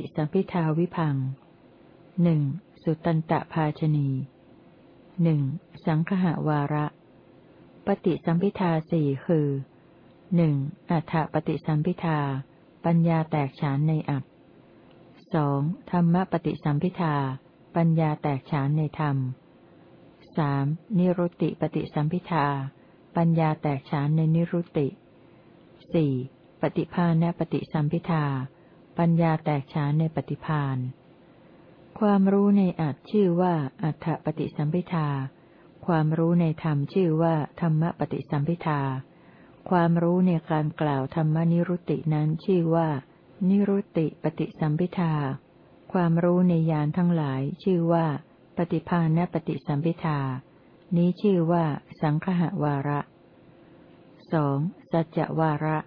ฏิสัมพิทาวิพังหนึ่งสุตันตภาชนีหนึ่งสังหวาระ ปฏิสัมพิทาสี่คือหนึ่งอัฏฐปฏิสัมพิทา ปัญญาแตกฉานในอัตสองธรรมปฏิสัมพิทา ปัญญาแตกฉานในธรรมสามนิรุตติปฏิสัมพิทา ปัญญาแตกฉานในนิรุตติสี่ปฏิภาณปฏิสัมพิทา ปัญญาแตกฉานในปฏิพานความรู้ในอัตชื่อว่าอัฏฐปฏิสัมพิทา ความรู้ในธรรมชื่อว่าธรรมปฏิสัมพิทา ความรู้ในการกล่าวธรรมนิรุตินั้นชื่อว่า นิรุติปฏิสัมพิทา ความรู้ในยานทั้งหลายชื่อว่า ปฏิภาณปฏิสัมพิทา นี้ชื่อว่า สังคหวาระสองสัจจวาระ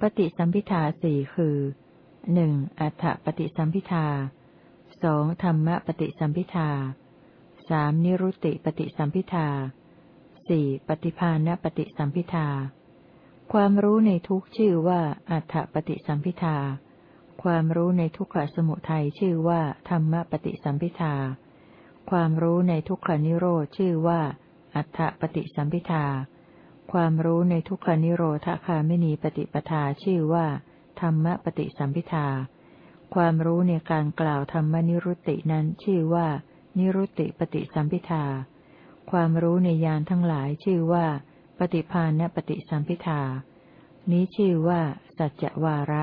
ปฏิสัมพิทาสี่คือ หนึ่งอัฏฐปฏิสัมพิทาสองธรรมปฏิสัมพิทาสามนิรุติปฏิสัมพิทาสี่ปฏิภาณปฏิสัมพิทา ความรู้ในทุกชื่อว่าอัฏฐปฏิสัมพิทา ความรู้ในทุกขสมุทัยชื่อว่าธรรมปฏิสัมพิทา ความรู้ในทุกขนิโรธชื่อว่าอัฏฐปฏิสัมพิทา ความรู้ในทุกขนิโรธคาไม่นีปฏิปทาชื่อว่า ธรรมปฏิสัมพิทา ความรู้ในการกล่าวธรรมนิรุตินั้นชื่อว่า นิรุติปฏิสัมพิทา ความรู้ในยานทั้งหลายชื่อว่า ปฏิภาณปฏิสัมพิทา นี้ชื่อว่า สัจจวาระ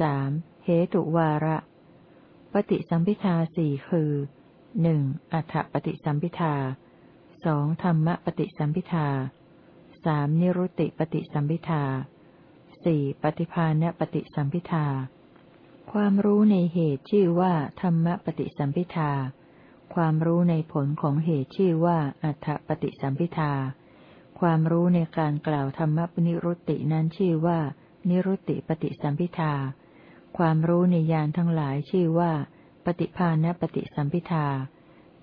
สามเหตุวาระ ปฏิสัมพิทาสี่คือหนึ่งอัฏฐปฏิสัมพิทาสองธรรมปฏิสัมพิทาสามนิรุตติปฏิสัมพิทา สี่ปฏิภาณปฏิสัมพิทา ความรู้ในเหตุชื่อว่าธรรมปฏิสัมพิทา ความรู้ในผลของเหตุชื่อว่าอัฏฐปฏิสัมพิทา ความรู้ในการกล่าวธรรมปนิรุตตินั้นชื่อว่า นิรุตติปฏิสัมพิทา ความรู้ในยานทั้งหลายชื่อว่า ปฏิภาณปฏิสัมพิทา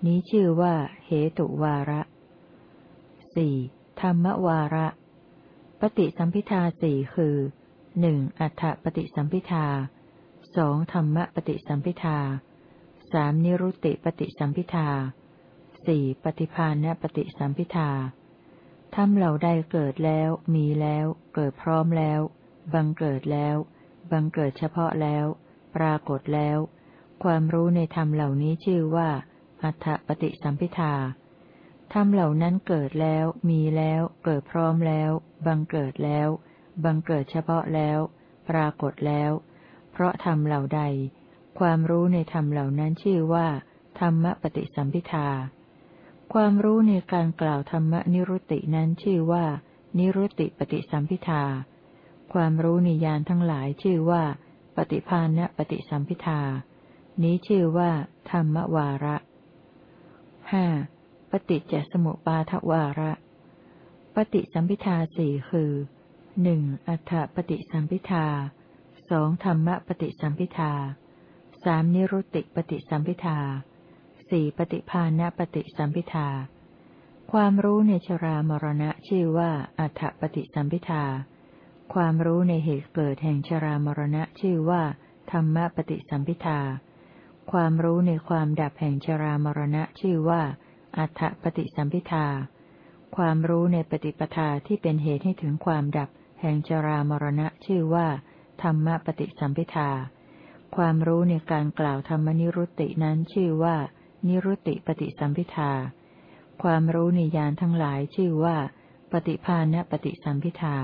นี้ชื่อว่า เหตุวาระสี่ธรรมวาระ ปฏิสัมพิทาสี่คือหนึ่งอัฏฐปฏิสัมพิทาสองธรรมปฏิสัมพิทาสามนิรุตติปฏิสัมพิทาสี่ปฏิภาณปฏิสัมพิทาทำเหล่าใดเกิดแล้ว มีแล้ว เกิดพร้อมแล้ว บังเกิดแล้ว บังเกิดเฉพาะแล้ว ปรากฏแล้ว ความรู้ในธรรมเหล่านี้ชื่อว่า อัฏฐปฏิสัมพิทา ธรรมเหล่านั้นเกิดแล้ว มีแล้ว เกิดพร้อมแล้ว บังเกิดแล้ว บังเกิดเฉพาะแล้ว ปรากฏแล้ว เพราะธรรมเหล่าใด ความรู้ในธรรมเหล่านั้นชื่อว่า ธรรมปฏิสัมพิทา ความรู้ในการกล่าวธรรมนิรุตินั้นชื่อว่า นิรุติปฏิสัมพิทา ความรู้ในยานทั้งหลายชื่อว่า ปฏิภาณปฏิสัมพิทา นี้ชื่อว่า ธรรมวาระห้า ปฏิจจสมุปาทวาระ ปฏิสัมพิทาสี่คือหนึ่งอัฏฐปฏิสัมพิทาสองธรรมปฏิสัมพิทาสามนิรุติปฏิสัมพิทาสี่ปฏิภาณปฏิสัมพิทา ความรู้ในชรามรณะชื่อว่าอัฏฐปฏิสัมพิทา ความรู้ในเหตุเกิดแห่งชรามรณะชื่อว่า ธรรมปฏิสัมพิทา ความรู้ในความดับแห่งชรามรณะชื่อว่า อัฏฐปฏิสัมพิทา ความรู้ในปฏิปทาที่เป็นเหตุให้ถึงความดับ แห่งชรามรณะชื่อว่า ธรรมปฏิสัมพิทา ความรู้ในการกล่าวธรรมนิรุตตินั้นชื่อว่า นิรุตติปฏิสัมพิทา ความรู้ในยานทั้งหลายชื่อว่า ปฏิภาณปฏิสัมพิทา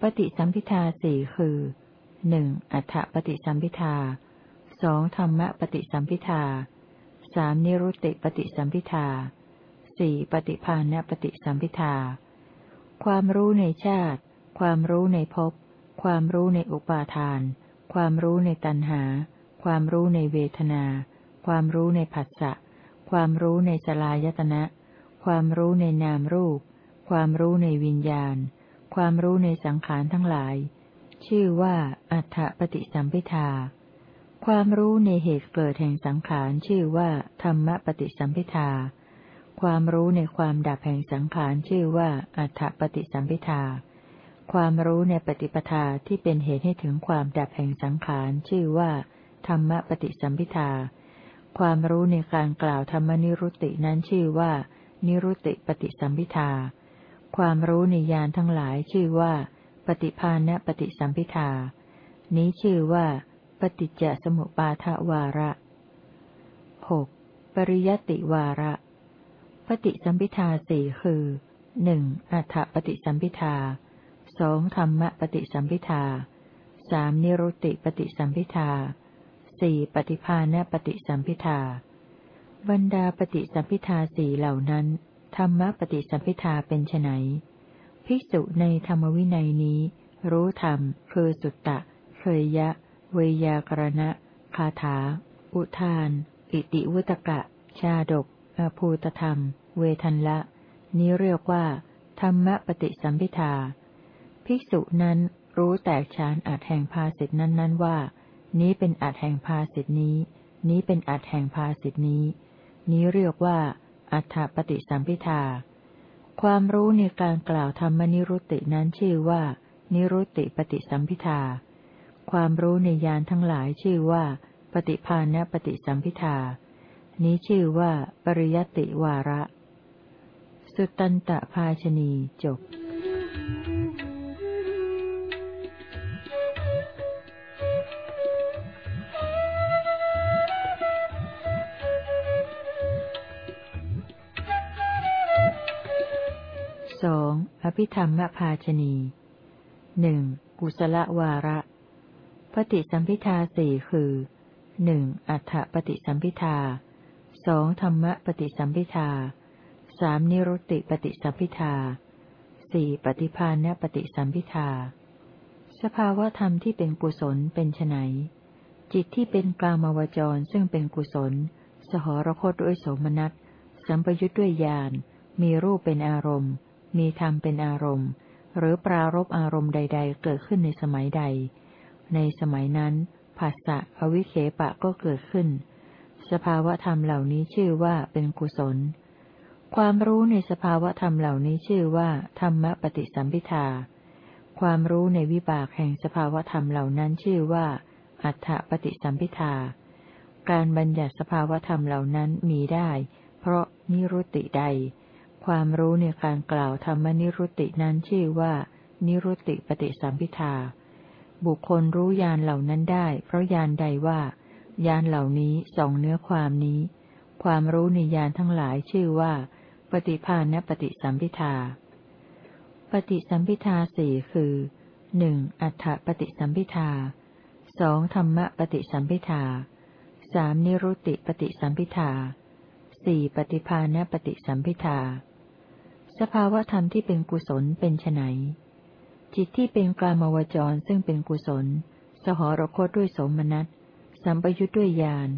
ปฏิสัมพิทาสี่คือหนึ่งอัฏฐปฏิสัมพิทาสองธรรมปฏิสัมพิทา สามนิรุตติปฏิสัมพิทาสี่ปฏิภาณปฏิสัมพิทา ความรู้ในชาติ ความรู้ในภพ ความรู้ในอุปาทาน ความรู้ในตัณหา ความรู้ในเวทนา ความรู้ในผัสสะ ความรู้ในสลายตนะ ความรู้ในนามรูป ความรู้ในวิญญาณ ความรู้ในสังขารทั้งหลาย ชื่อว่าอัฏฐปฏิสัมพิทา ความรู้ในเหตุเกิดแห่งสังขารชื่อว่า ธรรมปฏิสัมพิทา ความรู้ในความดับแห่งสังขารชื่อว่า อัฏฐปฏิสัมพิทา ความรู้ในปฏิปทาที่เป็นเหตุให้ถึงความดับแห่งสังขารชื่อว่า ธรรมปฏิสัมพิทา ความรู้ในการกล่าวธรรมนิรุตตินั้นชื่อว่า นิรุตติปฏิสัมพิทา ความรู้ในญาณทั้งหลายชื่อว่า ปฏิภาณปฏิสัมพิทา นี้ชื่อว่า ปฏิจจสมุปาทวาระหกปริยติวาระ ปฏิสัมพิทาสี่คือหนึ่งอัฏฐปฏิสัมพิทาสองธรรมปฏิสัมพิทาสามนิรุตติปฏิสัมพิทาสี่ปฏิภาณปฏิสัมพิทา บรรดาปฏิสัมพิทาสี่เหล่านั้น ธรรมปฏิสัมพิทาเป็นไนภิกษุในธรรมวินัยนี้ รู้ธรรมคือสุตตะเคยยะ เวยากรณะ คาถา อุทาน อิติวุตกะ ชาดกอภูตธรรม เวทันละ นี้เรียกว่า ธรรมปฏิสัมพิทา ภิกษุนั้นรู้แตกฉานอัดแห่งภาสิทนั้นนั้นว่า นี้เป็นอัดแห่งภาสิทนี้ นี้เป็นอัดแห่งภาสิทนี้ นี้เรียกว่า อัฏฐปฏิสัมพิทา ความรู้ในการกล่าวธรรมนิรุตินั้นชื่อว่า นิรุตติปฏิสัมพิทา ความรู้ในยานทั้งหลายชื่อว่า ปฏิภาณปฏิสัมพิทา นี้ชื่อว่า ปริยติวาระ สุตันตภาชนีจบสองอภิธรรมภาชนีหนึ่งกุศลวาระ ปฏิสัมพิทาสี่คือหนึ่งอัฏฐปฏิสัมพิทาสองธรรมปฏิสัมพิทาสามนิรุตติปฏิสัมพิทาสี่ปฏิภาณปฏิสัมพิทา สภาวะธรรมที่เป็นกุศลเป็นไนจิตที่เป็นกลามวจรซึ่งเป็นกุศล สหรคตด้วยโสมนัส สัมปยุทธ์ด้วยญาณ มีรูปเป็นอารมณ์ มีธรรมเป็นอารมณ์ หรือปรารบอารมณ์ใด ๆ เกิดขึ้นในสมัยใด ในสมัยนั้นภาษะอวิเคปะก็เกิดขึ้น สภาวธรรมเหล่านี้ชื่อว่าเป็นกุศล ความรู้ในสภาวธรรมเหล่านี้ชื่อว่า ธรรมปฏิสัมพิทา ความรู้ในวิบากแห่งสภาวธรรมเหล่านั้นชื่อว่า อัฏฐปฏิสัมพิทา การบัญญัติสภาวธรรมเหล่านั้นมีได้ เพราะนิรุตติใด ความรู้ในการกล่าวธรรมนิรุตตินั้นชื่อว่า นิรุตติปฏิสัมพิทา บุคคลรู้ยานเหล่านั้นได้ เพราะยานใดว่ายานเหล่านี้สองเนื้อความนี้ ความรู้ในยานทั้งหลายชื่อว่า ปฏิภาณปฏิสัมพิทา ปฏิสัมพิทาสี่คือหนึ่งอัฏฐปฏิสัมพิทาสองธรรมปฏิสัมพิทาสามนิรุตติปฏิสัมพิทาสี่ปฏิภาณปฏิสัมพิทา สภาวธรรมที่เป็นกุศลเป็นไน จิตที่เป็นกลามวจรซึ่งเป็นกุศล สหรคตด้วยสมนัตสัมปยุทธ์ด้วยญาณ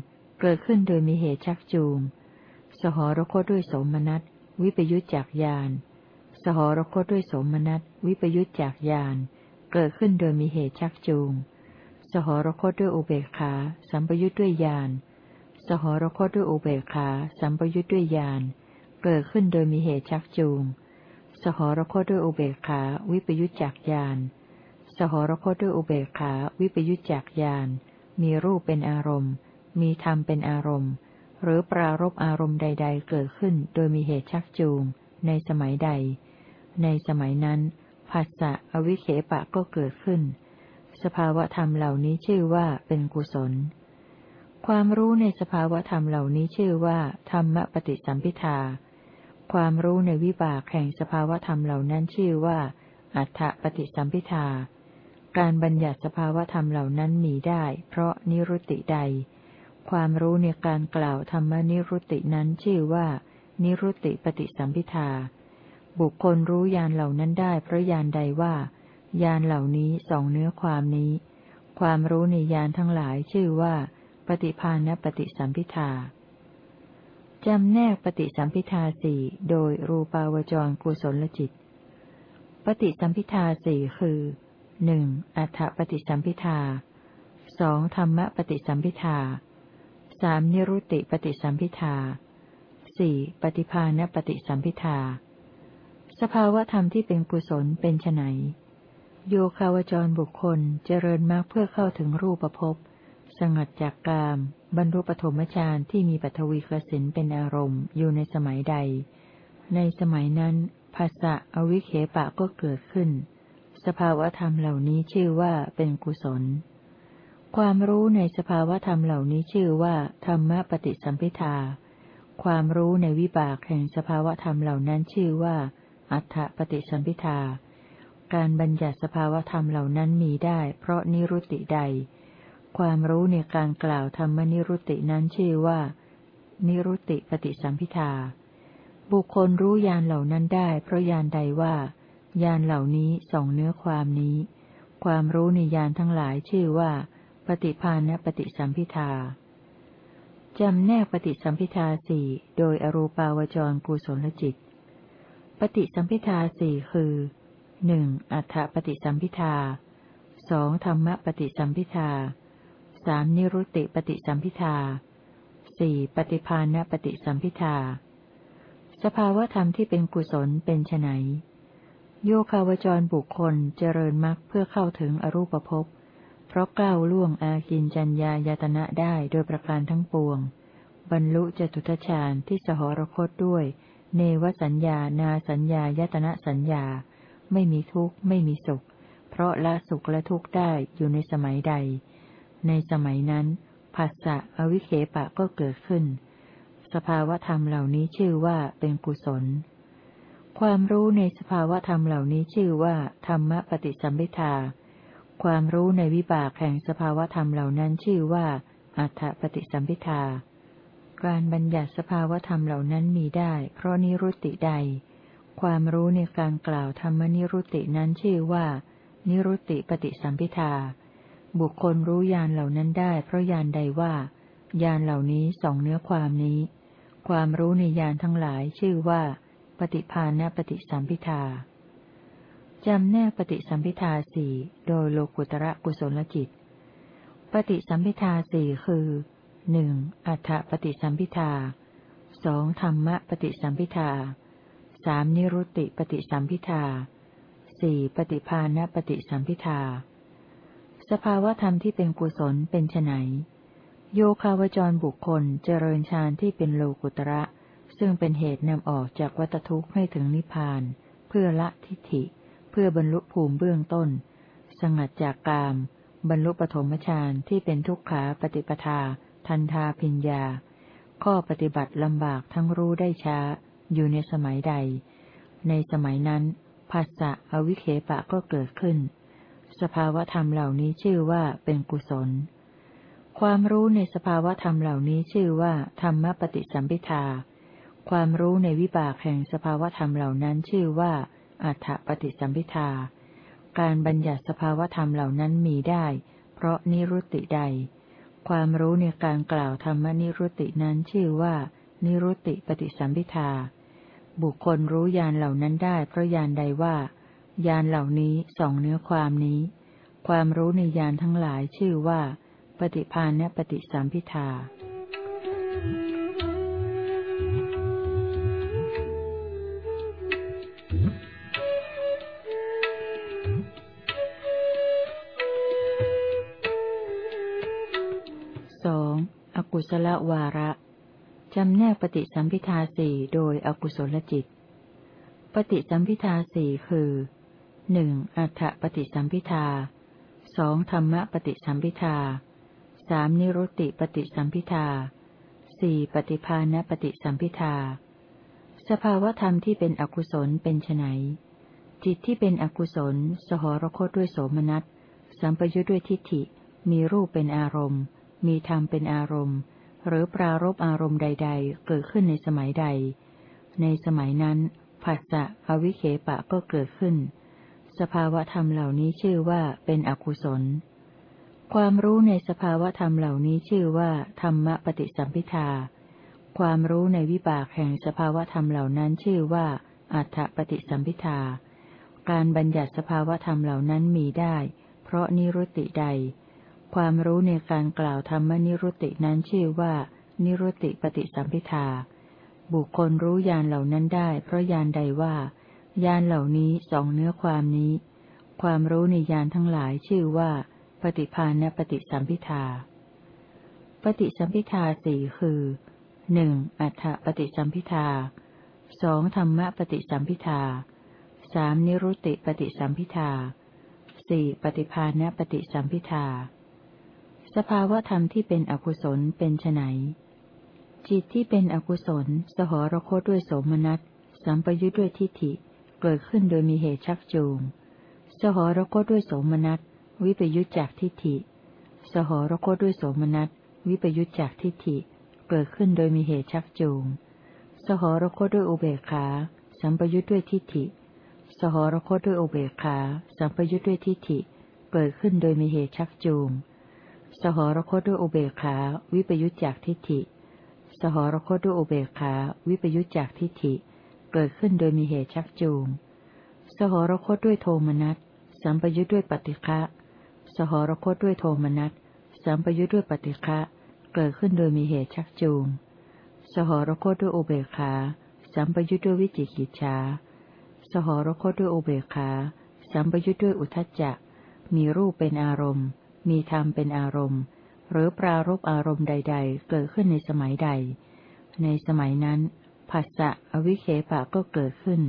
เกิดขึ้นโดยมีเหตุชักจูง สหรคตด้วยสมนัตวิปยุทธจากญาณสหรคตด้วยสมนัตวิปยุทธจากญาณเกิดขึ้นโดยมีเหตุชักจูง สหรคตด้วยอุเบกขา สัมปยุทธ์ด้วยญาณสหรคตด้วยอุเบกขา สัมปยุทธ์ด้วยญาณเกิดขึ้นโดยมีเหตุชักจูง สหรคตด้วยอุเบกขา วิปยุจจักยานสหรคตด้วยอุเบกขา วิปยุจจักยานมีรูปเป็นอารมณ์ มีธรรมเป็นอารมณ์ หรือปรารบอารมณ์ใด ๆ เกิดขึ้นโดยมีเหตุชักจูง ในสมัยใด ในสมัยนั้นภาษะอวิเคปะก็เกิดขึ้น สภาวะธรรมเหล่านี้ชื่อว่าเป็นกุศล ความรู้ในสภาวะธรรมเหล่านี้ชื่อว่า ธรรมปฏิสัมพิทา ความรู้ในวิบากแห่งสภาวธรรมเหล่านั้นชื่อว่า อัฏฐปฏิสัมพิทา การบัญญัติสภาวธรรมเหล่านั้นมีได้ เพราะนิรุติใด ความรู้ในการกล่าวธรรมนิรุตินั้นชื่อว่า นิรุติปฏิสัมพิทา บุคคลรู้ยานเหล่านั้นได้ เพราะยานใดว่ายานเหล่านี้สองเนื้อความนี้ ความรู้ในยานทั้งหลายชื่อว่า ปฏิภาณปฏิสัมพิทา จำแนกปฏิสัมพิทาสี่โดยรูปาวจรกุศลจิต ปฏิสัมพิทาสี่คือหนึ่งอัฏฐปฏิสัมพิทาสองธรรมปฏิสัมพิทาสามนิรุติปฏิสัมพิทาสี่ปฏิภาณปฏิสัมพิทา สภาวะธรรมที่เป็นกุศลเป็นไนโยคาวจรบุคคลเจริญมากเพื่อเข้าถึงรูปภพ สงัดจากกาม บรรลุปฐมฌานที่มีปัทวีกสินเป็นอารมณ์อยู่ในสมัยใด ในสมัยนั้นภาษะอวิเคปะก็เกิดขึ้น สภาวธรรมเหล่านี้ชื่อว่าเป็นกุศล ความรู้ในสภาวธรรมเหล่านี้ชื่อว่าธรรมปฏิสัมพิทา ความรู้ในวิบากแห่งสภาวธรรมเหล่านั้นชื่อว่า อัฏฐปฏิสัมพิทา การบัญญัติสภาวธรรมเหล่านั้นมีได้ เพราะนิรุติใด ความรู้ในการกล่าวธรรมนิรุตินั้นชื่อว่า นิรุติปฏิสัมพิทา บุคคลรู้ยานเหล่านั้นได้ เพราะยานใดว่ายานเหล่านี้ส่องเนื้อความนี้ ความรู้ในยานทั้งหลายชื่อว่า ปฏิภาณปฏิสัมพิทาจำแนกปฏิสัมพิทาสี่โดยอรูปาวจรกุศลจิต ปฏิสัมพิทาสี่คือหนึ่งอัฏฐปฏิสัมพิทาสองธรรมปฏิสัมพิทา สามนิรุติปฏิสัมพิทาสี่ปฏิภาณปฏิสัมพิทา สภาวธรรมที่เป็นกุศลเป็นไนโยคาวจรบุคคลเจริญมรรคเพื่อเข้าถึงอรูปภพ เพราะกล้าวล่วงอากินจัญญายตนะได้โดยประการทั้งปวง บรรลุจตุทชาญที่สหรคตด้วย เนวสัญญานาสัญญายตนะสัญญา ไม่มีทุกข์ไม่มีสุข เพราะละสุขและทุกข์ได้อยู่ในสมัยใด ในสมัยนั้นภาษะอวิเคปะก็เกิดขึ้น สภาวธรรมเหล่านี้ชื่อว่าเป็นกุศล ความรู้ในสภาวธรรมเหล่านี้ชื่อว่าธรรมปฏิสัมพิทา ความรู้ในวิบากแห่งสภาวธรรมเหล่านั้นชื่อว่าอัฏฐปฏิสัมพิทา การบัญญัติสภาวธรรมเหล่านั้นมีได้ เพราะนิรุตติใด ความรู้ในการกล่าวธรรมนิรุตินั้นชื่อว่า นิรุติปฏิสัมพิทา บุคคลรู้ยานเหล่านั้นได้ เพราะยานใดว่ายานเหล่านี้สองเนื้อความนี้ ความรู้ในยานทั้งหลายชื่อว่า ปฏิภาณปฏิสัมพิทาจำแนกปฏิสัมพิทาสี่โดยโลกุตระกุศลจิต ปฏิสัมพิทาสี่คือหนึ่งอัฏฐปฏิสัมพิทาสองธรรมปฏิสัมพิทาสามนิรุตติปฏิสัมพิทาสี่ปฏิภาณปฏิสัมพิทา สภาวธรรมที่เป็นกุศลเป็นไนโยคาวจรบุคคลเจริญฌานที่เป็นโลกุตระ ซึ่งเป็นเหตุนำออกจากวัตทุกข์ให้ถึงนิพพาน เพื่อละทิฏฐิ เพื่อบรรลุภูมิเบื้องต้น สงัดจากกาม บรรลุปฐมฌานที่เป็นทุกขาปฏิปทา ทันทาพิญญา ข้อปฏิบัติลำบากทั้งรู้ได้ช้า อยู่ในสมัยใด ในสมัยนั้นภาษะอวิเคปะก็เกิดขึ้น สภาวธรรมเหล่านี้ชื่อว่าเป็นกุศล ความรู้ในสภาวธรรมเหล่านี้ชื่อว่าธรรมปฏิสัมพิทา ความรู้ในวิบากแห่งสภาวธรรมเหล่านั้นชื่อว่าอัฏฐปฏิสัมพิทา การบัญญัติสภาวธรรมเหล่านั้นมีได้ เพราะนิรุติใด ความรู้ในการกล่าวธรรมนิรุตินั้นชื่อว่า นิรุติปฏิสัมพิทา บุคคลรู้ยานเหล่านั้นได้เพราะยานใดว่า ยานเหล่านี้สองเนื้อความนี้ ความรู้ในยานทั้งหลายชื่อว่า ปฏิภาณปฏิสัมพิทาสองอกุศลวาระจำแนกปฏิสัมพิทาสี่โดยอกุศลจิต ปฏิสัมพิทาสี่คือ หนึ่งอัฏฐปฏิสัมพิทาสองธรรมปฏิสัมพิทาสามนิรุติปฏิสัมพิทาสี่ปฏิภาณปฏิสัมพิทา สภาวธรรมที่เป็นอกุศลเป็นไนจิตที่เป็นอกุศล สหรคตด้วยโสมนัส สัมปยุทธ์ด้วยทิฏฐิ มีรูปเป็นอารมณ์ มีธรรมเป็นอารมณ์ หรือปรารบอารมณ์ใด ๆ เกิดขึ้นในสมัยใด ในสมัยนั้นภาษะอวิเคปะก็เกิดขึ้น สภาวธรรมเหล่านี้ชื่อว่าเป็นอกุศล ความรู้ในสภาวธรรมเหล่านี้ชื่อว่า ธรรมปฏิสัมพิทา ความรู้ในวิบากแห่งสภาวธรรมเหล่านั้นชื่อว่าอัฏฐปฏิสัมพิทา การบัญญัติสภาวธรรมเหล่านั้นมีได้ เพราะนิรุติใด ความรู้ในการกล่าวธรรมนิรุตินั้นชื่อว่า นิรุติปฏิสัมพิทา บุคคลรู้ยานเหล่านั้นได้ เพราะยานใดว่า ยานเหล่านี้สองเนื้อความนี้ ความรู้ในยานทั้งหลายชื่อว่า ปฏิภาณปฏิสัมพิทา ปฏิสัมพิทาสี่คือหนึ่งอัฏฐปฏิสัมพิทาสองธรรมปฏิสัมพิทาสามนิรุติปฏิสัมพิทาสี่ปฏิภาณปฏิสัมพิทา สภาวธรรมที่เป็นอกุศลเป็นไนจิตที่เป็นอกุศล สหรคตด้วยโสมนัส สัมปยุทธ์ด้วยทิฏฐิ เกิดขึ้นโดยมีเหตุชักจูง สหรคตด้วยโสมนัส วิปยุทธจากทิฏฐิ สหรคตด้วยโสมนัส วิปยุทธจากทิฏฐิ เกิดขึ้นโดยมีเหตุชักจูง สหรคตด้วยอุเบกขา สัมปยุทธ์ด้วยทิฏฐิ สหรคตด้วยอุเบกขา สัมปยุทธ์ด้วยทิฏฐิ เกิดขึ้นโดยมีเหตุชักจูง สหรคตด้วยอุเบกขา วิปยุทธจากทิฏฐิ สหรคตด้วยอุเบกขา วิปยุทธจากทิฏฐิ เกิดขึ้นโดยมีเหตุชักจูง สหรคตด้วยโทมนัส สัมปยุทธ์ด้วยปฏิฆะ สหรคตด้วยโทมนัส สัมปยุทธ์ด้วยปฏิฆะ เกิดขึ้นโดยมีเหตุชักจูง สหรคตด้วยอุเบกขา สัมปยุทธ์ด้วยวิจิกิจฉา สหรคตด้วยอุเบกขา สัมปยุทธ์ด้วยอุทจจะ มีรูปเป็นอารมณ์ มีธรรมเป็นอารมณ์ หรือปรารบอารมณ์ใด ๆ เกิดขึ้นในสมัยใด ในสมัยนั้น ผัสสะอวิเคปะก็เกิดขึ้น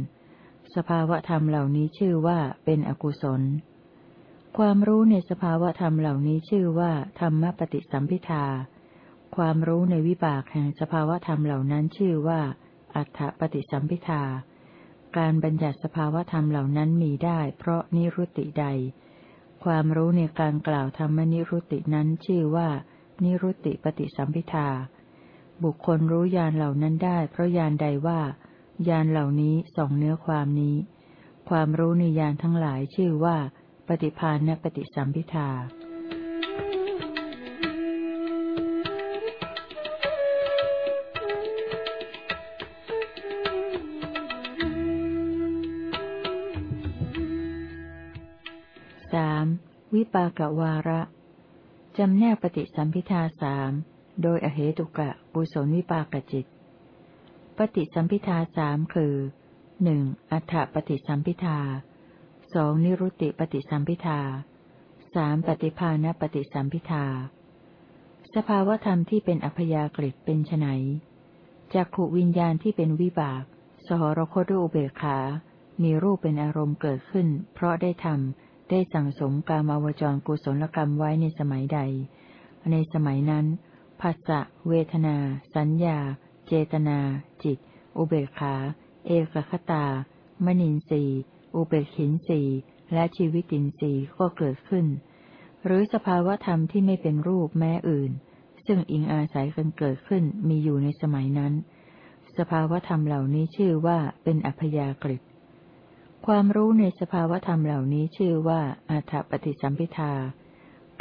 สภาวะธรรมเหล่านี้ชื่อว่าเป็นอกุศล ความรู้ในสภาวะธรรมเหล่านี้ชื่อว่าธรรมปฏิสัมพิทา ความรู้ในวิบากแห่งสภาวะธรรมเหล่านั้นชื่อว่า อัฏฐปฏิสัมพิทา การบัญญัติสภาวะธรรมเหล่านั้นมีได้เพราะนิรุติใด ความรู้ในการกล่าวธรรมนิรุตินั้นชื่อว่า นิรุติปฏิสัมพิทา บุคคลรู้ยานเหล่านั้นได้ เพราะยานใดว่ายานเหล่านี้ส่องเนื้อความนี้ ความรู้ในยานทั้งหลายชื่อว่า ปฏิพานนปฏิสัมพิทาสามวิปากวาระจำแนกปฏิสัมพิทาสาม โดยอเหตุกะปุศลวิปากจิต ปฏิสัมพิทาสามคือหนึ่งอัฏฐปฏิสัมพิทาสองนิรุติปฏิสัมพิทาสามปฏิภาณปฏิสัมพิทา สภาวธรรมที่เป็นอัพยากฤิเป็นไนจากขูวิญญาณที่เป็นวิบาก สหรคตด้วยอุเบกขา มีรูปเป็นอารมณ์เกิดขึ้น เพราะได้ทำได้สั่งสมกามาวจรกุศลกรรมไว้ในสมัยใด ในสมัยนั้น ภาษะเวทนา สัญญา เจตนา จิต อุเบกขา เอกคตา มนินทรีอุเบกขินสีและชีวิตินทรีก็เกิดขึ้น หรือสภาวธรรมที่ไม่เป็นรูปแม้อื่น ซึ่งอิงอาศัยกันเกิดขึ้นมีอยู่ในสมัยนั้น สภาวธรรมเหล่านี้ชื่อว่าเป็นอัพยากฤิความรู้ในสภาวธรรมเหล่านี้ชื่อว่าอัฏฐปฏิสัมพิทา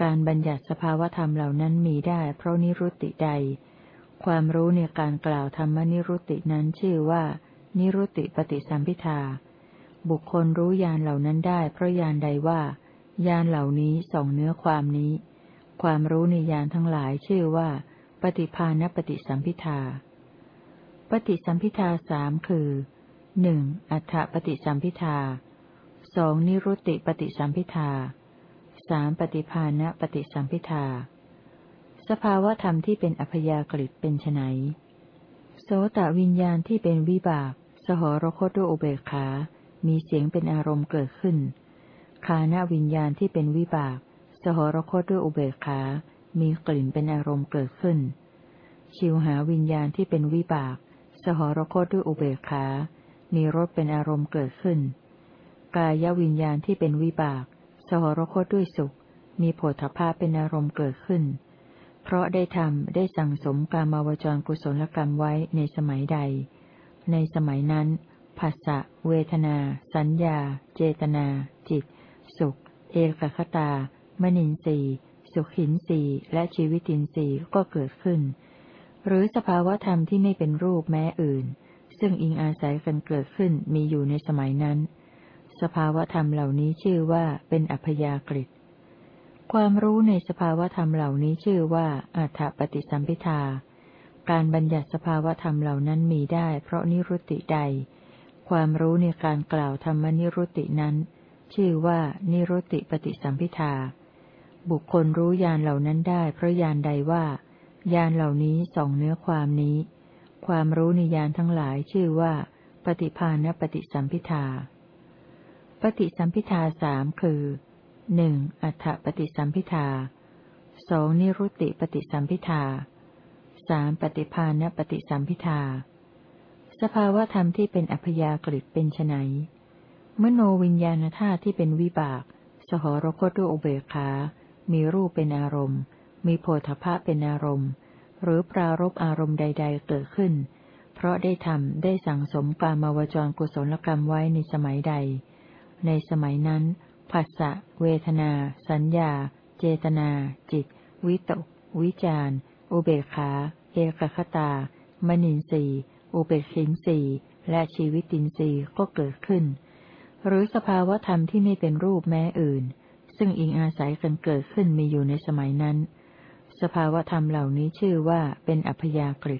การบัญญัติสภาวธรรมเหล่านั้นมีได้ เพราะนิรุตติใด ความรู้ในการกล่าวธรรมนิรุตตินั้นชื่อว่า นิรุตติปฏิสัมพิทา บุคคลรู้ยานเหล่านั้นได้ เพราะยานใดว่ายานเหล่านี้ส่องเนื้อความนี้ ความรู้ในยานทั้งหลายชื่อว่า ปฏิภาณปฏิสัมพิทา ปฏิสัมพิทาสามคือหนึ่งอัฏฐปฏิสัมพิทาสองนิรุตติปฏิสัมพิทา สามปฏิภาณปฏิสัมพิทา สภาวธรรมที่เป็นอัพยากฤิเป็นไนโสตวิญญาณที่เป็นวิบาก สหรคตด้วยอุเบกขา มีเสียงเป็นอารมณ์เกิดขึ้น คานวิญญาณที่เป็นวิบาก สหรคตด้วยอุเบกขา มีกลิ่นเป็นอารมณ์เกิดขึ้น ชิวหาวิญญาณที่เป็นวิบาก สหรคตด้วยอุเบกขา มีรสเป็นอารมณ์เกิดขึ้น กายวิญญาณที่เป็นวิบาก หรคตด้วยสุข มีโผฏฐาเป็นอารมณ์เกิดขึ้น เพราะได้ทำได้สั่งสมกามาวจรกุศลกรรมไว้ในสมัยใด ในสมัยนั้นภาษะเวทนา สัญญา เจตนา จิต สุข เอกคตา มนินทรีสุขินทรีและชีวิตินทรีก็เกิดขึ้น หรือสภาวธรรมที่ไม่เป็นรูปแม้อื่น ซึ่งอิงอาศัยกันเกิดขึ้นมีอยู่ในสมัยนั้น สภาวธรรมเหล่านี้ชื่อว่าเป็นอัพยากฤิความรู้ในสภาวธรรมเหล่านี้ชื่อว่าอัฏฐปฏิสัมพิทา การบัญญัติสภาวธรรมเหล่านั้นมีได้ เพราะนิรุติใด ความรู้ในการกล่าวธรรมนิรุตินั้น ชื่อว่านิรุตติปฏิสัมพิทา บุคคลรู้ญาณเหล่านั้นได้ เพราะญาณใดว่าญาณเหล่านี้ส่องเนื้อความนี้ ความรู้ในญาณทั้งหลายชื่อว่า ปฏิภาณปฏิสัมพิทา ปฏิสัมพิทาสามคือหนึ่งอัฏฐปฏิสัมพิทาสองนิรุตติปฏิสัมพิทาสามปฏิภาณปฏิสัมพิทา สภาวธรรมที่เป็นอัพยากฤิเป็นไนมโนวิญญาณธาตุที่เป็นวิบาก สหรคตด้วยอุเบกขา มีรูปเป็นอารมณ์ มีโพธพะเป็นอารมณ์ หรือปรารบอารมณ์ใด ๆ เกิดขึ้น เพราะได้ทำได้สั่งสมกามาวจรกุศลกรรมไว้ในสมัยใด ในสมัยนั้นผัสสะ เวทนา สัญญา เจตนา จิต วิตก วิจารอุเบกขา เอกคตา มนินทรีอุเบกขินสีและชีวิตินทรีก็เกิดขึ้น หรือสภาวธรรมที่ไม่เป็นรูปแม้อื่น ซึ่งอิงอาศัยกันเกิดขึ้นมีอยู่ในสมัยนั้น สภาวธรรมเหล่านี้ชื่อว่าเป็นอัพยากฤิ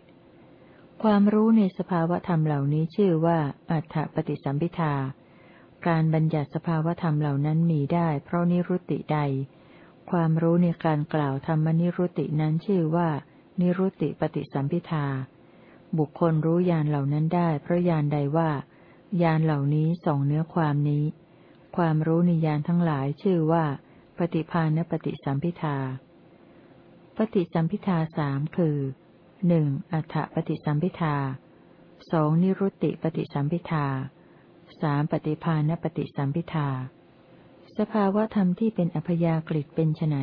ความรู้ในสภาวธรรมเหล่านี้ชื่อว่าอัฏฐปฏิสัมพิทา การบัญญัติสภาวธรรมเหล่านั้นมีได้เพราะนิรุติใด ความรู้ในการกล่าวธรรมนิรุตินั้นชื่อว่า นิรุติปฏิสัมพิทา บุคคลรู้ญาณเหล่านั้นได้ เพราะญาณใดว่าญาณเหล่านี้ส่องเนื้อความนี้ ความรู้ในญาณทั้งหลายชื่อว่า ปฏิภาณปฏิสัมพิทา ปฏิสัมพิทาสามคือหนึ่งอัฏฐปฏิสัมพิทาสองนิรุติปฏิสัมพิทา สามปฏิภาณปฏิสัมพิทาสภาวธรรมที่เป็นอัพยากฤิเป็นไน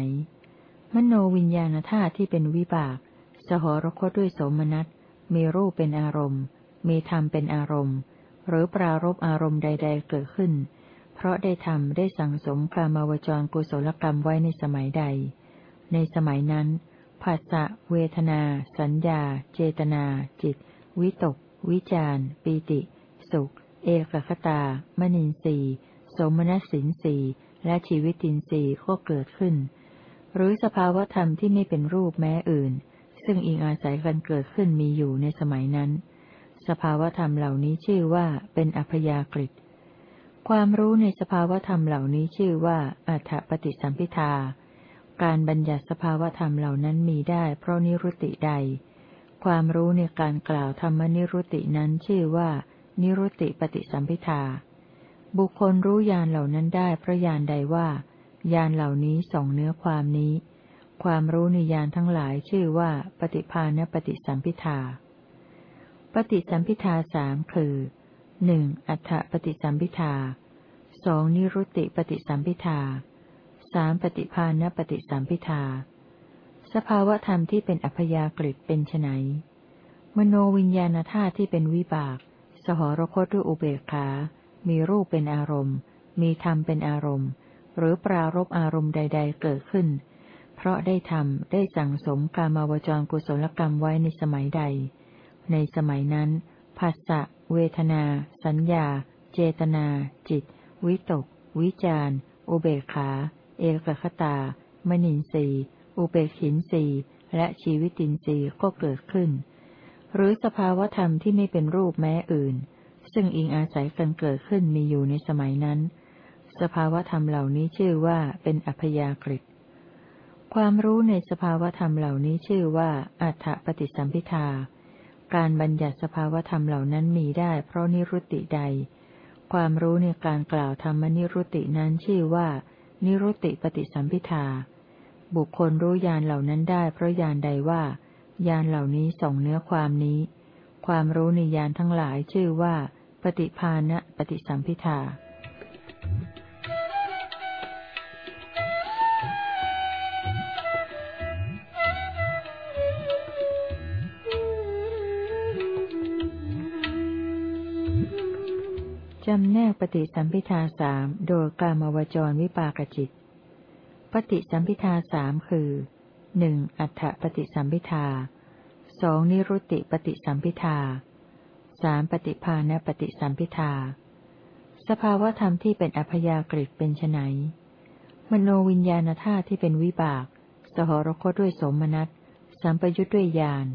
มโนวิญญาณธาตุที่เป็นวิบาก สหรคตด้วยโสมนัส มีรูปเป็นอารมณ์ มีธรรมเป็นอารมณ์ หรือปรารบอารมณ์ใด ๆ เกิดขึ้น เพราะได้ทำได้สั่งสมกามาวจรกุศลกรรมไว้ในสมัยใด ในสมัยนั้นภาษะเวทนา สัญญา เจตนา จิต วิตก วิจาร ปีติ สุข เอกคตา มนินทรีสมณสินสีและชีวิตินทรีก็เกิดขึ้น หรือสภาวธรรมที่ไม่เป็นรูปแม้อื่น ซึ่งอิงอาศัยกันเกิดขึ้นมีอยู่ในสมัยนั้น สภาวธรรมเหล่านี้ชื่อว่าเป็นอัพยากฤิความรู้ในสภาวธรรมเหล่านี้ชื่อว่าอัฏฐปฏิสัมพิทา การบัญญัติสภาวธรรมเหล่านั้นมีได้เพราะนิรุติใด ความรู้ในการกล่าวธรรมนิรุตินั้นชื่อว่า นิรุตติปฏิสัมพิทา บุคคลรู้ญาณเหล่านั้นได้เพราะญาณใดว่าญาณเหล่านี้ส่องเนื้อความนี้ ความรู้ในญาณทั้งหลายชื่อว่าปฏิภาณปฏิสัมพิทา ปฏิสัมพิทาสามคือหนึ่งอัฏฐปฏิสัมพิทาสองนิรุตติปฏิสัมพิทาสามปฏิภาณปฏิสัมพิทา สภาวธรรมที่เป็นอัพยากฤิเป็นไนมโนวิญญาณธาตุที่เป็นวิบาก สหรคตด้วยอุเบกขา มีรูปเป็นอารมณ์ มีธรรมเป็นอารมณ์ หรือปรารบอารมณ์ใด ๆ เกิดขึ้น เพราะได้ทำได้สั่งสมกามาวจรกุศลกรรมไว้ในสมัยใด ในสมัยนั้นภาษะเวทนา สัญญา เจตนา จิต วิตก วิจารอุเบกขา เอกคตา มนินทรีอุเบกขินสีและชีวิตินทรีก็เกิดขึ้น หรือสภาวธรรมที่ไม่เป็นรูปแม้อื่น ซึ่งอิงอาศัยกันเกิดขึ้นมีอยู่ในสมัยนั้น สภาวธรรมเหล่านี้ชื่อว่าเป็นอัพยากฤิความรู้ในสภาวธรรมเหล่านี้ชื่อว่าอัฏฐปฏิสัมพิทา การบัญญัติสภาวธรรมเหล่านั้นมีได้เพราะนิรุติใด ความรู้ในการกล่าวธรรมนิรุตินั้นชื่อว่า นิรุติปฏิสัมพิทา บุคคลรู้ญาณเหล่านั้นได้เพราะญาณใดว่า ญาณเหล่านี้ส่งเนื้อความนี้ ความรู้ในญาณทั้งหลายชื่อว่า ปฏิภาณะปฏิสัมพิทาจำแนกปฏิสัมพิทาสามโดยกามวจรวิปากจิต ปฏิสัมพิทาสามคือ หนึ่งอัฏฐปฏิสัมพิทาสองนิรุติปฏิสัมพิทาสามปฏิภาณปฏิสัมพิทา สภาวธรรมที่เป็นอัพยากฤิเป็นไนมโนวิญญาณธาตุที่เป็นวิบาก สหรคตด้วยสมนัตสัมปยุทธ์ด้วยญาณ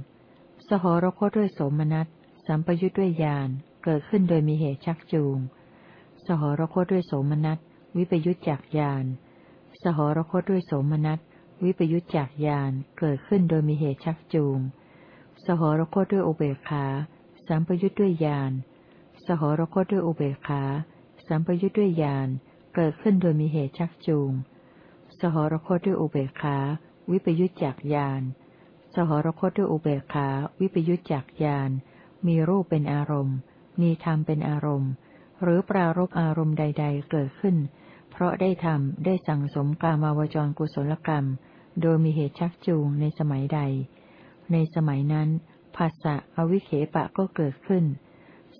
สหรคตด้วยสมนัตสัมปยุทธ์ด้วยญาณ เกิดขึ้นโดยมีเหตุชักจูง สหรคตด้วยโสมนัสวิปยุจจากญาณ สหรคตด้วยโสมนัส วิปยุจจากญาณเกิดขึ้นโดยมีเหตุชักจูง สหรคตด้วยอุเบกขาสัมปยุจด้วยญาณสหรคตด้วยอุเบกขาสัมปยุจด้วยญาณเกิดขึ้นโดยมีเหตุชักจูง สหรคตด้วยอุเบกขาวิปยุจจากญาณสหรคตด้วยอุเบกขาวิปยุจจากญาณมีรูปเป็นอารมณ์ มีธรรมเป็นอารมณ์ หรือปรารบอารมณ์ใด ๆ เกิดขึ้น เพราะได้ทำได้สั่งสมกามาวจรกุศลกรรม โดยมีเหตุชักจูงในสมัยใด ในสมัยนั้นภาษะอวิเคปะก็เกิดขึ้น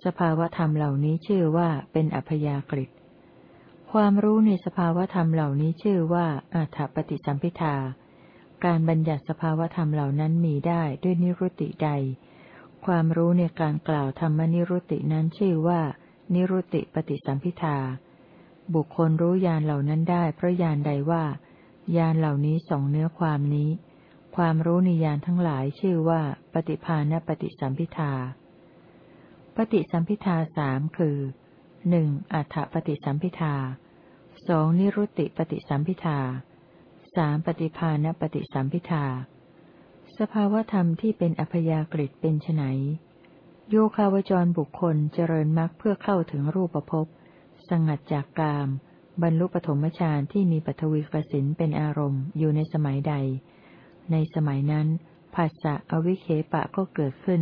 สภาวธรรมเหล่านี้ชื่อว่าเป็นอัพยากฤิความรู้ในสภาวธรรมเหล่านี้ชื่อว่าอัฏฐปฏิสัมพิทา การบัญญัติสภาวธรรมเหล่านั้นมีได้ด้วยนิรุติใด ความรู้ในการกล่าวธรรมนิรุตินั้นชื่อว่า นิรุติปฏิสัมพิทา บุคคลรู้ญาณเหล่านั้นได้เพราะญาณใดว่า ญาณเหล่านี้ส่องเนื้อความนี้ ความรู้ในญาณทั้งหลายชื่อว่า ปฏิภาณปฏิสัมพิทา ปฏิสัมพิทาสามคือหนึ่งอัฏฐปฏิสัมพิทาสองนิรุตติปฏิสัมพิทาสามปฏิภาณปฏิสัมพิทา สภาวธรรมที่เป็นอพยากฤิเป็นไนโยคาวจรบุคคลเจริญมรรคเพื่อเข้าถึงรูปภพสงัดจากกาม บรรลุปฐมฌานที่มีปฐวีกสินเป็นอารมณ์อยู่ในสมัยใด ในสมัยนั้นภาษะอวิเคปะก็เกิดขึ้น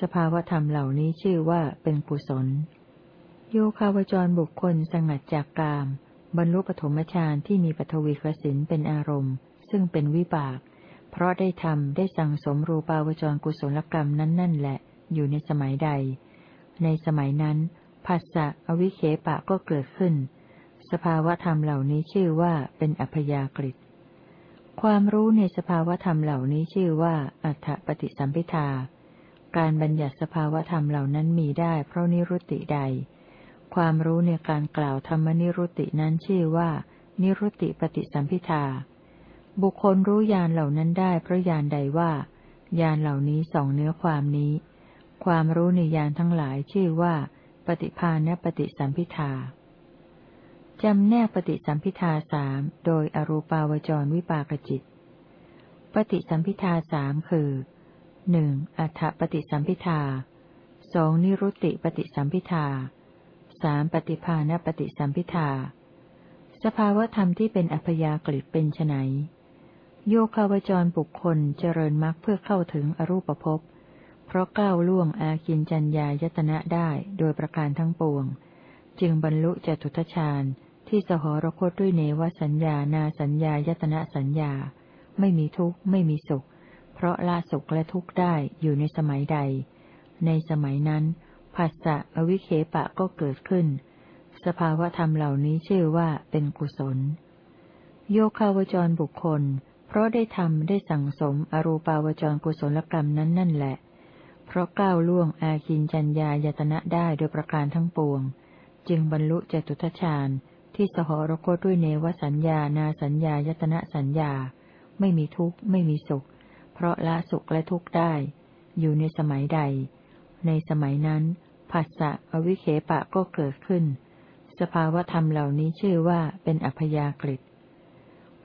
สภาวธรรมเหล่านี้ชื่อว่าเป็นกุศล โยคาวจรบุคคลสงัดจากกาม บรรลุปฐมฌานที่มีปฐวีกสินเป็นอารมณ์ ซึ่งเป็นวิบาก เพราะได้ทำได้สั่งสมรูปาวจรกุศลกรรมนั้นนั่นแหละ อยู่ในสมัยใด ในสมัยนั้นภาษะอวิเคปะก็เกิดขึ้น สภาวธรรมเหล่านี้ชื่อว่าเป็นอัพยากฤิความรู้ในสภาวธรรมเหล่านี้ชื่อว่า อัฏฐปฏิสัมพิทา การบัญญัติสภาวธรรมเหล่านั้นมีได้ เพราะนิรุติใด ความรู้ในการกล่าวธรรมนิรุตินั้นชื่อว่า นิรุติปฏิสัมพิทา บุคคลรู้ญาณเหล่านั้นได้ เพราะญาณใดว่าญาณเหล่านี้สองเนื้อความนี้ ความรู้ในญาณทั้งหลายชื่อว่า ปฏิภาณปฏิสัมพิทา จำแนกปฏิสัมพิทาสามโดยอรูปาวจรวิปากจิต ปฏิสัมพิทาสามคือหนึ่งอัฏฐปฏิสัมพิทาสองนิรุตติปฏิสัมพิทาสามปฏิภาณปฏิสัมพิทา สภาวธรรมที่เป็นอัพยากฤิเป็นไนโยคาวจรบุคคลเจริญมรรคเพื่อเข้าถึงอรูปภพ เพราะก้าวล่วงอาคินจัญญายตนะได้โดยประการทั้งปวง จึงบรรลุจตุทชาญ ที่สหรคตด้วยเนวสัญญานาสัญญายตนะสัญญา ไม่มีทุกข์ไม่มีสุข เพราะละสุขและทุกข์ได้อยู่ในสมัยใด ในสมัยนั้นผัสสะอวิเคปะก็เกิดขึ้น สภาวธรรมเหล่านี้ชื่อว่าเป็นกุศล โยคาวจรบุคคล เพราะได้ทำได้สั่งสมอรูปาวจรกุศลกรรมนั้นนั่นแหละ เพราะก้าวล่วงอาคินจัญญายตนะได้โดยประการทั้งปวง จึงบรรลุเจตุทชาญ ที่สหรคตด้วยเนวสัญญานาสัญญายตนะสัญญา ไม่มีทุกข์ไม่มีสุข เพราะละสุขและทุกข์ได้ อยู่ในสมัยใด ในสมัยนั้นผัสสะอวิเคปะก็เกิดขึ้น สภาวธรรมเหล่านี้ชื่อว่าเป็นอัพยากฤิ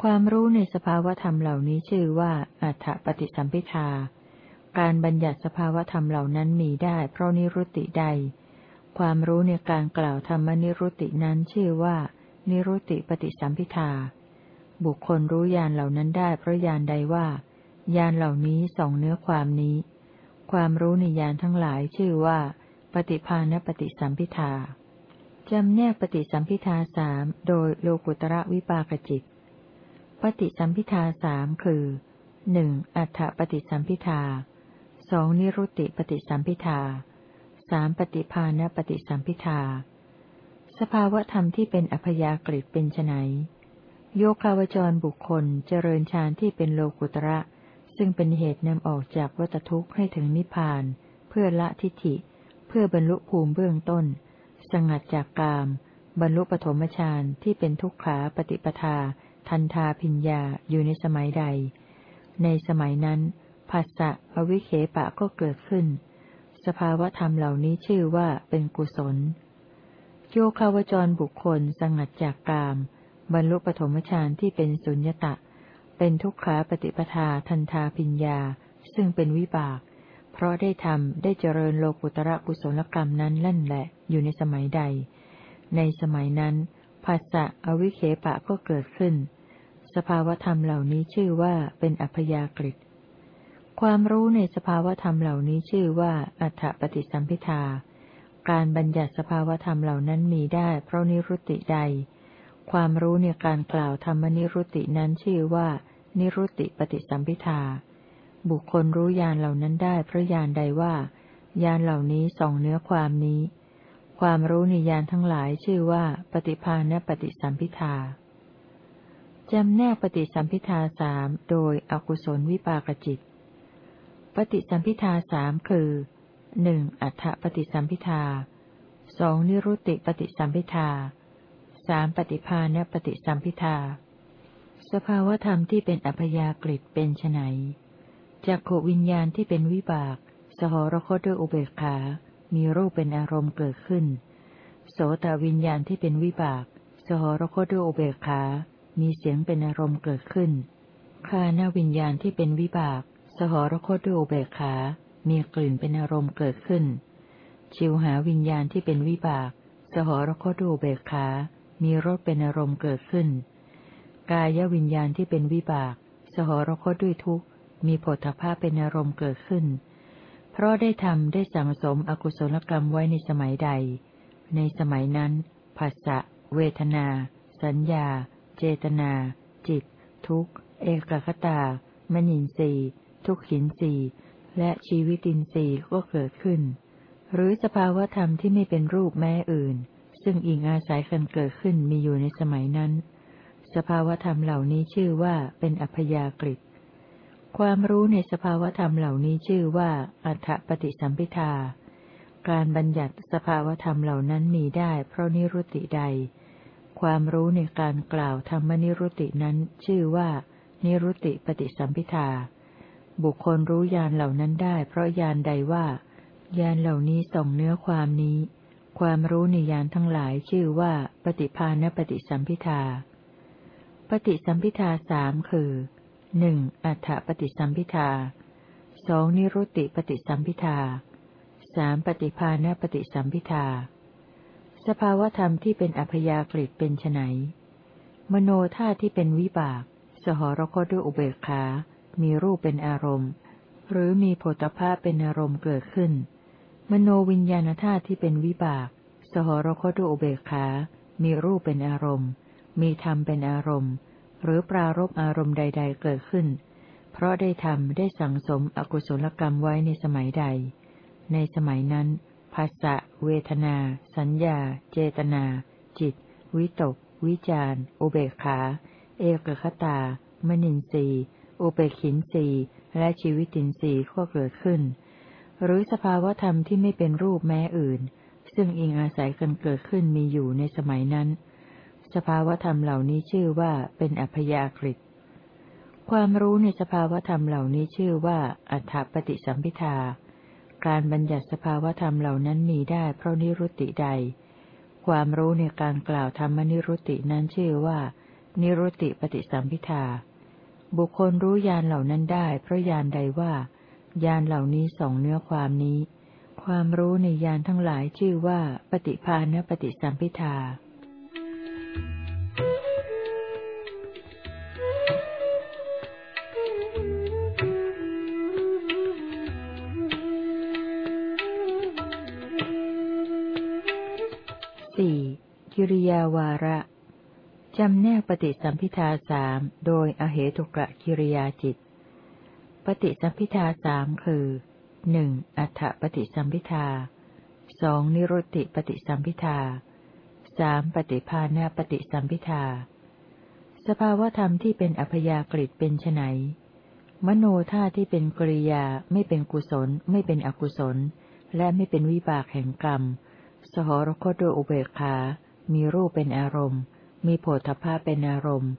ความรู้ในสภาวธรรมเหล่านี้ชื่อว่าอัฏฐปฏิสัมพิทา การบัญญัติสภาวธรรมเหล่านั้นมีได้ เพราะนิรุติใด ความรู้ในการกล่าวธรรมนิรุตินั้นชื่อว่า นิรุติปฏิสัมพิทา บุคคลรู้ญาณเหล่านั้นได้เพราะญาณใดว่าญาณเหล่านี้สองเนื้อความนี้ ความรู้ในญาณทั้งหลายชื่อว่า ปฏิภาณปฏิสัมพิทาจำแนกปฏิสัมพิทาสามโดยโลกุตระวิปากจิต ปฏิสัมพิทาสามคือหนึ่งอัฏฐปฏิสัมพิทาสองนิรุติปฏิสัมพิทาสามปฏิภาณปฏิสัมพิทา สภาวธรรมที่เป็นอัพยากฤิเป็นไนโยคาวจรบุคคลเจริญฌานที่เป็นโลกุตระ ซึ่งเป็นเหตุนำออกจากวัฏทุกข์ให้ถึงนิพพาน เพื่อละทิฏฐิ เพื่อบรรลุภูมิเบื้องต้น สงัดจากกาม บรรลุปฐมฌานที่เป็นทุกขาปฏิปทา ทันทาพิญญาอยู่ในสมัยใด ในสมัยนั้นภาษะอวิเคปะก็เกิดขึ้น สภาวธรรมเหล่านี้ชื่อว่าเป็นกุศล โยคาวจรบุคคลสงัดจากกาม บรรลุปฐมฌานที่เป็นสุญญตะ เป็นทุกขาปฏิปทาทันทาพิญญา ซึ่งเป็นวิบาก เพราะได้ทำได้เจริญโลกุตระกุศลกรรมนั้นลั่นแหละ อยู่ในสมัยใด ในสมัยนั้นภาษะอวิเคปะก็เกิดขึ้น สภาวธรรมเหล่านี้ชื่อว่าเป็นอัพยากฤิความรู้ในสภาวธรรมเหล่านี้ชื่อว่าอัฏฐปฏิสัมพิทา การบัญญัติสภาวธรรมเหล่านั้นมีได้ เพราะนิรุติใด ความรู้ในการกล่าวธรรมนิรุตินั้นชื่อว่า นิรุติปฏิสัมพิทา บุคคลรู้ญาณเหล่านั้นได้เพราะญาณใดว่าญาณเหล่านี้ส่องเนื้อความนี้ ความรู้ในญาณทั้งหลายชื่อว่า ปฏิภาณปฏิสัมพิทาจำแนกปฏิสัมพิทาสามโดยอกุศลวิปากจิต ปฏิสัมพิทาสามคือ หนึ่งอัฏฐปฏิสัมพิทาสองนิรุติปฏิสัมพิทาสามปฏิภาณปฏิสัมพิทา สภาวธรรมที่เป็นอัพยากฤิเป็นไนจากขวิญญาณที่เป็นวิบาก สหรคตด้วยอุเบกขา มีรูปเป็นอารมณ์เกิดขึ้น โสตวิญญาณที่เป็นวิบาก สหรคตด้วยอุเบกขา มีเสียงเป็นอารมณ์เกิดขึ้น คานวิญญาณที่เป็นวิบาก สหรคตด้วยอุเบกขา มีกลิ่นเป็นอารมณ์เกิดขึ้น ชิวหาวิญญาณที่เป็นวิบาก สหรคตด้วยอุเบกขา มีรสเป็นอารมณ์เกิดขึ้น กายวิญญาณที่เป็นวิบาก สหรคตด้วยทุกข์ มีผลทพาเป็นอารมณ์เกิดขึ้น เพราะได้ทำได้สังสมอกุศลกรรมไว้ในสมัยใด ในสมัยนั้นภาษะเวทนา สัญญา เจตนา จิต ทุกข์ เอกคตามณินทรีทุกขินสี และชีวิตินทรีย์ก็เกิดขึ้น หรือสภาวธรรมที่ไม่เป็นรูปแม่อื่น ซึ่งอิงอาศัยกันเกิดขึ้นมีอยู่ในสมัยนั้น สภาวธรรมเหล่านี้ชื่อว่าเป็นอัพยากฤิความรู้ในสภาวธรรมเหล่านี้ชื่อว่า อัฏฐปฏิสัมพิทา การบัญญัติสภาวธรรมเหล่านั้นมีได้เพราะนิรุติใด ความรู้ในการกล่าวธรรมนิรุตินั้นชื่อว่า นิรุติปฏิสัมพิทา บุคคลรู้ญาณเหล่านั้นได้ เพราะญาณใดว่าญาณเหล่านี้ส่งเนื้อความนี้ ความรู้ในญาณทั้งหลายชื่อว่า ปฏิภาณปฏิสัมพิทา ปฏิสัมพิทาสามคือหนึ่งอัฏฐปฏิสัมพิทาสองนิรุติปฏิสัมพิทาสามปฏิภาณปฏิสัมพิทา สภาวธรรมที่เป็นอัพยากฤิเป็นไนมโนธาที่เป็นวิบาก สหรคตด้วยอุเบกขา มีรูปเป็นอารมณ์ หรือมีโพธภาพเป็นอารมณ์เกิดขึ้น มโนวิญญาณธาตุที่เป็นวิบาก สหรคตอุเบกขา มีรูปเป็นอารมณ์ มีธรรมเป็นอารมณ์ หรือปรารบอารมณ์ใด ๆ เกิดขึ้น เพราะได้ทำได้สั่งสมอกุศลกรรมไว้ในสมัยใด ในสมัยนั้นภาษะเวทนา สัญญา เจตนา จิต วิตก วิจารอุเบกขา เอกคตามนินทรี อุเบกินสีและชีวิตินทรีก็เกิดขึ้น หรือสภาวธรรมที่ไม่เป็นรูปแม้อื่น ซึ่งอิงอาศัยกันเกิดขึ้นมีอยู่ในสมัยนั้น สภาวธรรมเหล่านี้ชื่อว่าเป็นอัพยากฤิความรู้ในสภาวธรรมเหล่านี้ชื่อว่า อัฏฐปฏิสัมพิทา การบัญญัติสภาวธรรมเหล่านั้นมีได้เพราะนิรุติใด ความรู้ในการกล่าวธรรมนิรุตินั้นชื่อว่า นิรุติปฏิสัมพิทา บุคคลรู้ญาณเหล่านั้นได้ เพราะญาณใดว่าญาณเหล่านี้สองเนื้อความนี้ ความรู้ในญาณทั้งหลายชื่อว่า ปฏิภาณปฏิสัมพิทาสี่กิริยาวาระ จำแนกปฏิสัมพิทาสามโดยอเหตุกะกิริยาจิต ปฏิสัมพิทาสามคือหนึ่งอัฏฐปฏิสัมพิทาสองนิรุติปฏิสัมพิทาสามปฏิภาณปฏิสัมพิทา สภาวธรรมที่เป็นอัพยากฤิเป็นไนมโนธาที่เป็นกริยาไม่เป็นกุศล ไม่เป็นอกุศล และไม่เป็นวิบากแห่งกรรม สหรคตโดยอุเบกขา มีรูปเป็นอารมณ์ มีโผฏฐาเป็นอารมณ์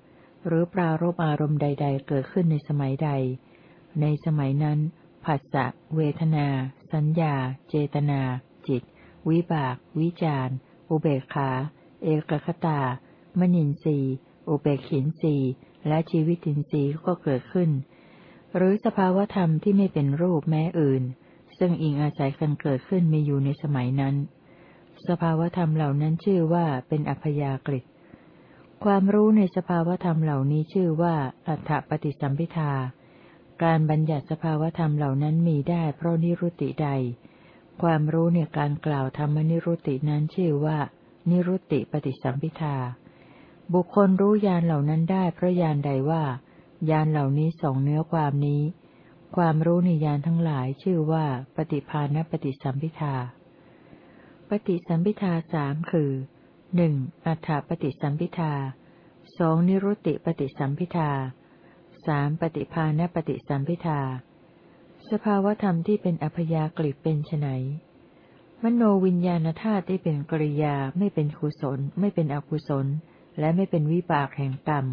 หรือปรารบอารมณ์ใด ๆ เกิดขึ้นในสมัยใด ในสมัยนั้นผัสสะเวทนา สัญญา เจตนา จิต วิบาก วิจารอุเบกขา เอกคตา มนินทรีอุเบกขินทรีและชีวิตินทรีย์ก็เกิดขึ้น หรือสภาวธรรมที่ไม่เป็นรูปแม้อื่น ซึ่งอิงอาศัยกันเกิดขึ้นมีอยู่ในสมัยนั้น สภาวธรรมเหล่านั้นชื่อว่าเป็นอัพยากฤิต ความรู้ในสภาวธรรมเหล่านี้ชื่อว่าอัฏฐปฏิสัมพิทา การบัญญัติสภาวธรรมเหล่านั้นมีได้เพราะนิรุติใด ความรู้ในการกล่าวธรรมนิรุตินั้นชื่อว่า นิรุติปฏิสัมพิทา บุคคลรู้ยานเหล่านั้นได้เพราะยานใดว่ายานเหล่านี้ส่งเนื้อความนี้ ความรู้ในยานทั้งหลายชื่อว่า ปฏิภาณปฏิสัมพิทา ปฏิสัมพิทาสามคือ หนึ่งอัฏฐปฏิสัมพิทาสองนิรุตติปฏิสัมพิทาสามปฏิภาณปฏิสัมพิทา สภาวธรรมที่เป็นอัพยากฤิเป็นไนมโนวิญญาณธาตุที่เป็นกริยาไม่เป็นกุศล ไม่เป็นอกุศล และไม่เป็นวิบากแห่งกรรม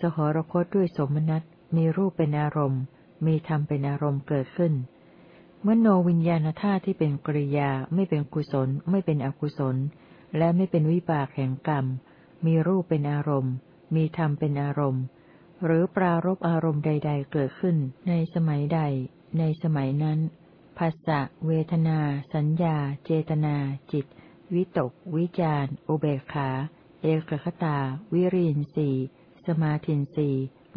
สหรคตด้วยสมนัตมีรูปเป็นอารมณ์ มีธรรมเป็นอารมณ์เกิดขึ้น มโนวิญญาณธาตุที่เป็นกริยาไม่เป็นกุศล ไม่เป็นอกุศล และไม่เป็นวิบากแห่งกรรม มีรูปเป็นอารมณ์ มีธรรมเป็นอารมณ์ หรือปรารบอารมณ์ใด ๆ เกิดขึ้นในสมัยใด ในสมัยนั้นภาษะเวทนา สัญญา เจตนา จิต วิตก วิจารอุเบกขา เอกคตา วิริยินสีสมาธินสี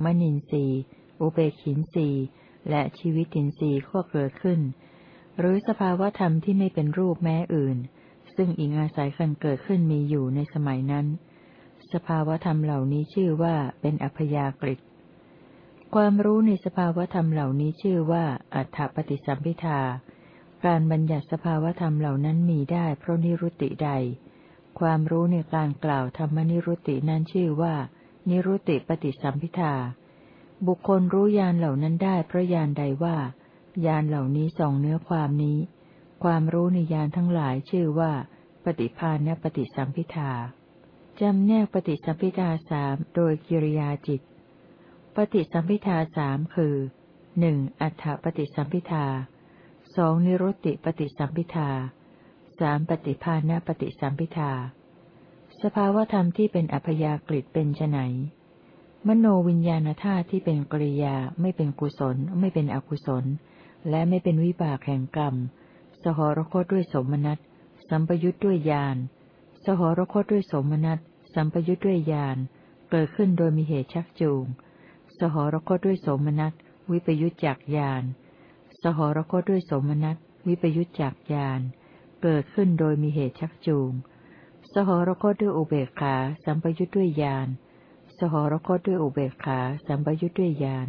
มนินสีอุเบกขินสีและชีวิตินสีก็เกิดขึ้น หรือสภาวธรรมที่ไม่เป็นรูปแม้อื่น ซึ่งอิงอาศัยกันเกิดขึ้นมีอยู่ในสมัยนั้น สภาวธรรมเหล่านี้ชื่อว่าเป็นอัพยากฤิความรู้ในสภาวธรรมเหล่านี้ชื่อว่า อัฏฐปฏิสัมพิทา การบัญญัติสภาวธรรมเหล่านั้นมีได้เพราะนิรุติใด ความรู้ในการกล่าวธรรมนิรุตินั้นชื่อว่า นิรุติปฏิสัมพิทา บุคคลรู้ยานเหล่านั้นได้เพราะยานใดว่ายานเหล่านี้ส่องเนื้อความนี้ ความรู้ในยานทั้งหลายชื่อว่า ปฏิภาณปฏิสัมพิทาจำแนกปฏิสัมพิทาสามโดยกิริยาจิต ปฏิสัมพิทาสามคือหนึ่งอัฏฐปฏิสัมพิทาสองนิรุตติปฏิสัมพิทาสามปฏิภาณปฏิสัมพิทา สภาวธรรมที่เป็นอัพยากฤิเป็นไนมโนวิญญาณธาตุที่เป็นกริยาไม่เป็นกุศล ไม่เป็นอกุศล และไม่เป็นวิบากแห่งกรรม สหรคตด้วยสมนัตสัมปยุทธ์ด้วยญาณ สหรคตด้วยสมนัตสัมปยุทธ์ด้วยญาณ เกิดขึ้นโดยมีเหตุชักจูง สหรคตด้วยสมนัตวิปยุทธจากญาณ สหรคตด้วยสมนัตวิปยุทธจากญาณ เกิดขึ้นโดยมีเหตุชักจูง สหรคตด้วยอุเบกขา สัมปยุทธ์ด้วยญาณ สหรคตด้วยอุเบกขา สัมปยุทธ์ด้วยญาณ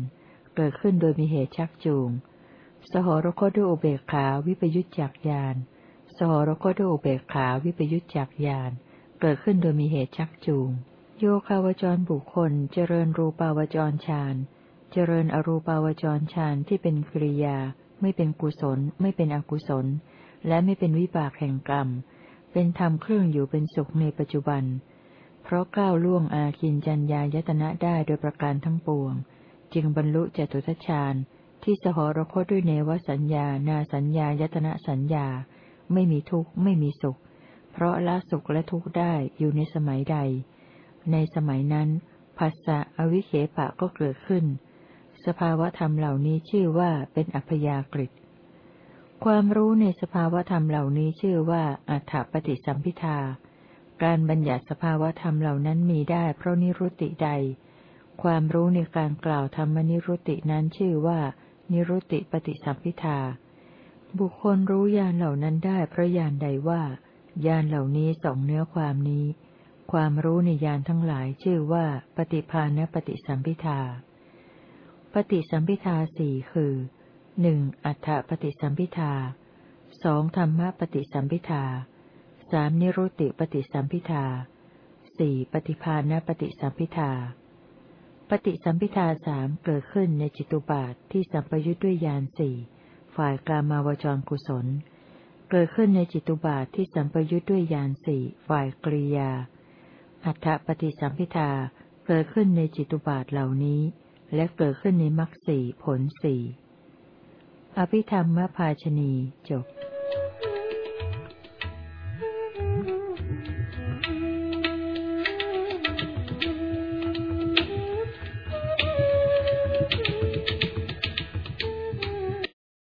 เกิดขึ้นโดยมีเหตุชักจูง สหรคตด้วยอุเบกขาวิปยุจจากญาณ สหรคตด้วยอุเบกขาวิปยุจจากญาณ เกิดขึ้นโดยมีเหตุชักจูง โยคาวจรบุคคล เจริญรูปาวจรฌาน เจริญอรูปาวจรฌานที่เป็นกริยา ไม่เป็นกุศล ไม่เป็นอกุศล และไม่เป็นวิบากแห่งกรรม เป็นธรรมเครื่องอยู่เป็นสุขในปัจจุบัน เพราะก้าวล่วงอาคินจัญญายตนะได้โดยประการทั้งปวง จึงบรรลุจตุทัชฌาน ที่สหรคตด้วยเนวสัญญา นาสัญญายตนะสัญญา ไม่มีทุกข์ไม่มีสุข เพราะละสุขและทุกข์ได้อยู่ในสมัยใด ในสมัยนั้นภาษะอวิเคปะก็เกิดขึ้น สภาวธรรมเหล่านี้ชื่อว่าเป็นอัพยากฤิความรู้ในสภาวธรรมเหล่านี้ชื่อว่าอัฏฐปฏิสัมพิทา การบัญญัติสภาวธรรมเหล่านั้นมีได้เพราะนิรุติใด ความรู้ในการกล่าวธรรมนิรุตินั้นชื่อว่า นิรุติปฏิสัมพิทา บุคคลรู้ญาณเหล่านั้นได้เพราะญาณใดว่าญาณเหล่านี้สองเนื้อความนี้ ความรู้ในญาณทั้งหลายชื่อว่า ปฏิภาณปฏิสัมพิทา ปฏิสัมพิทาสี่คือหนึ่งอัฏฐปฏิสัมพิทาสองธรรมปฏิสัมพิทาสามนิรุติปฏิสัมพิทาสี่ปฏิภาณปฏิสัมพิทา ปฏิสัมพิทาสามเกิดขึ้นในจิตุบาทที่สัมปยุทธ์ด้วยยานสี่ฝ่ายกามาวจรกุศล เกิดขึ้นในจิตุบาทที่สัมปยุทธ์ด้วยยานสี่ฝ่ายกริยา อัฏฐปฏิสัมพิทาเกิดขึ้นในจิตุบาทเหล่านี้ และเกิดขึ้นในมรรคสี่ผลสี่อภิธรรมภาชนีจบ